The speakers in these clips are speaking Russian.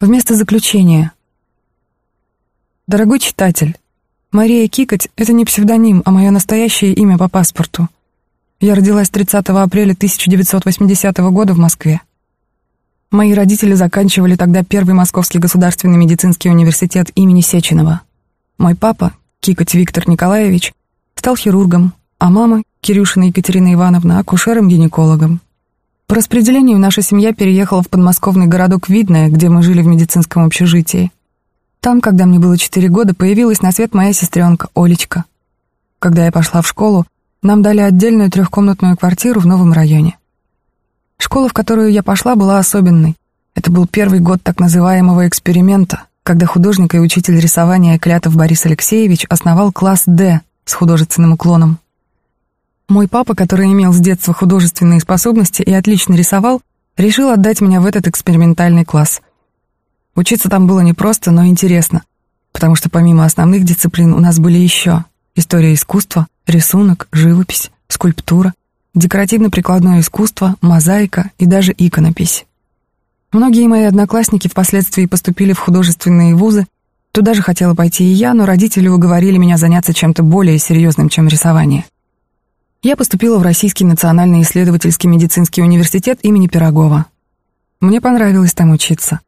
Вместо заключения. Дорогой читатель, Мария Кикоть — это не псевдоним, а мое настоящее имя по паспорту. Я родилась 30 апреля 1980 года в Москве. Мои родители заканчивали тогда Первый Московский государственный медицинский университет имени Сеченова. Мой папа, Кикоть Виктор Николаевич, стал хирургом, а мама, Кирюшина Екатерина Ивановна, акушером-гинекологом. По распределению наша семья переехала в подмосковный городок Видное, где мы жили в медицинском общежитии. Там, когда мне было четыре года, появилась на свет моя сестренка Олечка. Когда я пошла в школу, нам дали отдельную трехкомнатную квартиру в новом районе. Школа, в которую я пошла, была особенной. Это был первый год так называемого эксперимента, когда художник и учитель рисования Клятов Борис Алексеевич основал класс «Д» с художественным уклоном. Мой папа, который имел с детства художественные способности и отлично рисовал, решил отдать меня в этот экспериментальный класс. Учиться там было непросто, но интересно, потому что помимо основных дисциплин у нас были еще история искусства, рисунок, живопись, скульптура, декоративно-прикладное искусство, мозаика и даже иконопись. Многие мои одноклассники впоследствии поступили в художественные вузы, туда же хотела пойти и я, но родители уговорили меня заняться чем-то более серьезным, чем рисование — я поступила в Российский национальный исследовательский медицинский университет имени Пирогова. Мне понравилось там учиться.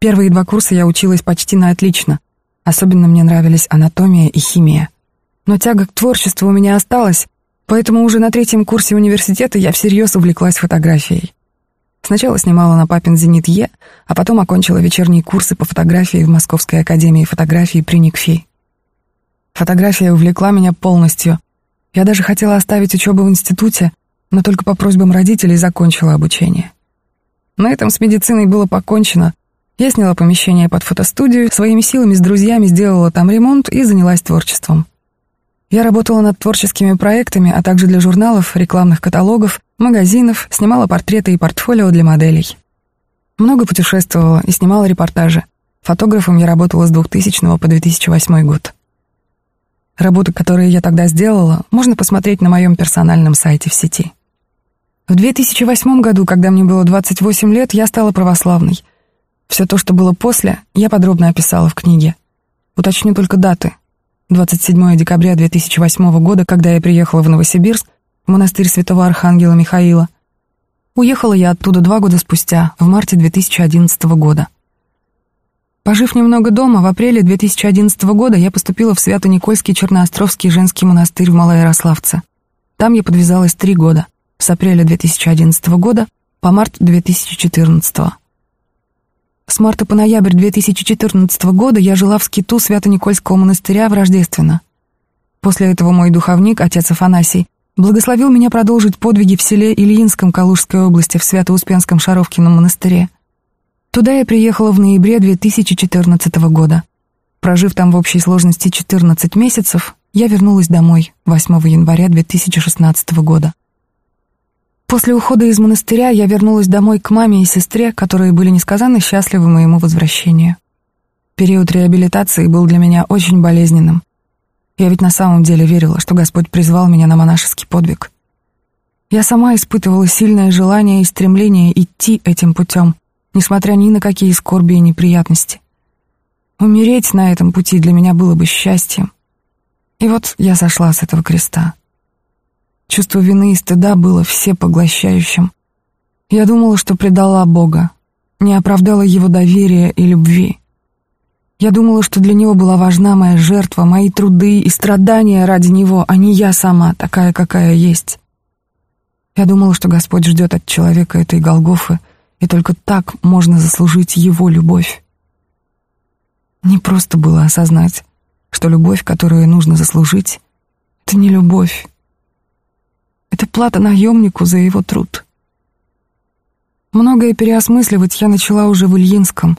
Первые два курса я училась почти на отлично. Особенно мне нравились анатомия и химия. Но тяга к творчеству у меня осталась, поэтому уже на третьем курсе университета я всерьез увлеклась фотографией. Сначала снимала на папин «Зенит Е», а потом окончила вечерние курсы по фотографии в Московской академии фотографии при НИКФИ. Фотография увлекла меня полностью — я даже хотела оставить учебу в институте, но только по просьбам родителей закончила обучение. На этом с медициной было покончено. Я сняла помещение под фотостудию, своими силами с друзьями сделала там ремонт и занялась творчеством. Я работала над творческими проектами, а также для журналов, рекламных каталогов, магазинов, снимала портреты и портфолио для моделей. Много путешествовала и снимала репортажи. Фотографом я работала с 2000 по 2008 год. Работы, которые я тогда сделала, можно посмотреть на моем персональном сайте в сети. В 2008 году, когда мне было 28 лет, я стала православной. Все то, что было после, я подробно описала в книге. Уточню только даты. 27 декабря 2008 года, когда я приехала в Новосибирск, в монастырь святого Архангела Михаила. Уехала я оттуда два года спустя, в марте 2011 года. Пожив немного дома, в апреле 2011 года я поступила в Свято-Никольский Черноостровский женский монастырь в Малоярославце. Там я подвязалась три года, с апреля 2011 года по март 2014. С марта по ноябрь 2014 года я жила в скиту Свято-Никольского монастыря в Рождественно. После этого мой духовник, отец Афанасий, благословил меня продолжить подвиги в селе Ильинском Калужской области в Свято-Успенском Шаровкином монастыре. Туда я приехала в ноябре 2014 года. Прожив там в общей сложности 14 месяцев, я вернулась домой 8 января 2016 года. После ухода из монастыря я вернулась домой к маме и сестре, которые были несказанно счастливы моему возвращению. Период реабилитации был для меня очень болезненным. Я ведь на самом деле верила, что Господь призвал меня на монашеский подвиг. Я сама испытывала сильное желание и стремление идти этим путем, несмотря ни на какие скорби и неприятности. Умереть на этом пути для меня было бы счастьем. И вот я сошла с этого креста. Чувство вины и стыда было всепоглощающим. Я думала, что предала Бога, не оправдала Его доверия и любви. Я думала, что для Него была важна моя жертва, мои труды и страдания ради Него, а не я сама, такая, какая есть. Я думала, что Господь ждет от человека этой Голгофы — и только так можно заслужить его любовь. Не просто было осознать, что любовь, которую нужно заслужить, это не любовь. Это плата наемнику за его труд. Многое переосмысливать я начала уже в Ильинском,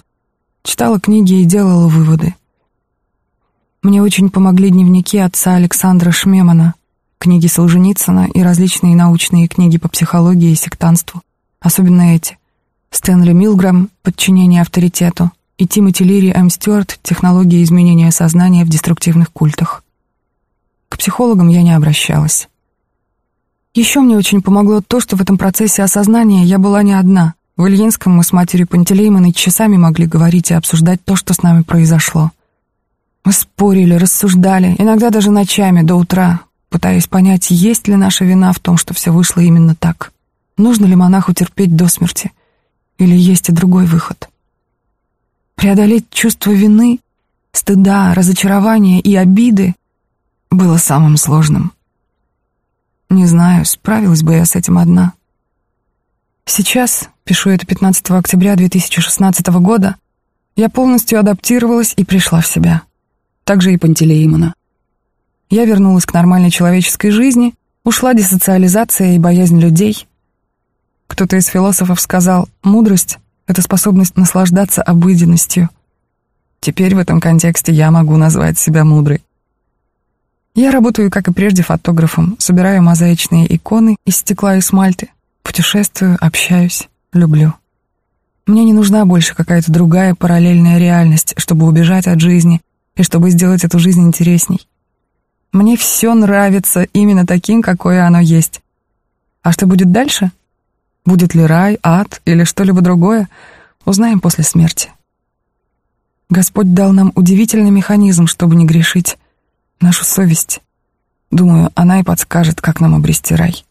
читала книги и делала выводы. Мне очень помогли дневники отца Александра Шмемана, книги Солженицына и различные научные книги по психологии и сектанству, особенно эти. Стэнли Милграм «Подчинение авторитету» и Тимоти Лири М. Стюарт «Технология изменения сознания в деструктивных культах». К психологам я не обращалась. Еще мне очень помогло то, что в этом процессе осознания я была не одна. В Ильинском мы с матерью Пантелеймоной часами могли говорить и обсуждать то, что с нами произошло. Мы спорили, рассуждали, иногда даже ночами до утра, пытаясь понять, есть ли наша вина в том, что все вышло именно так. Нужно ли монаху терпеть до смерти? Или есть и другой выход? Преодолеть чувство вины, стыда, разочарования и обиды было самым сложным. Не знаю, справилась бы я с этим одна. Сейчас, пишу это 15 октября 2016 года, я полностью адаптировалась и пришла в себя. Так же и Пантелеимона. Я вернулась к нормальной человеческой жизни, ушла десоциализация и боязнь людей. Кто-то из философов сказал, мудрость — это способность наслаждаться обыденностью. Теперь в этом контексте я могу назвать себя мудрой. Я работаю, как и прежде, фотографом, собираю мозаичные иконы из стекла и смальты, путешествую, общаюсь, люблю. Мне не нужна больше какая-то другая параллельная реальность, чтобы убежать от жизни и чтобы сделать эту жизнь интересней. Мне все нравится именно таким, какое оно есть. А что будет дальше? Будет ли рай, ад или что-либо другое, узнаем после смерти. Господь дал нам удивительный механизм, чтобы не грешить, нашу совесть. Думаю, она и подскажет, как нам обрести рай.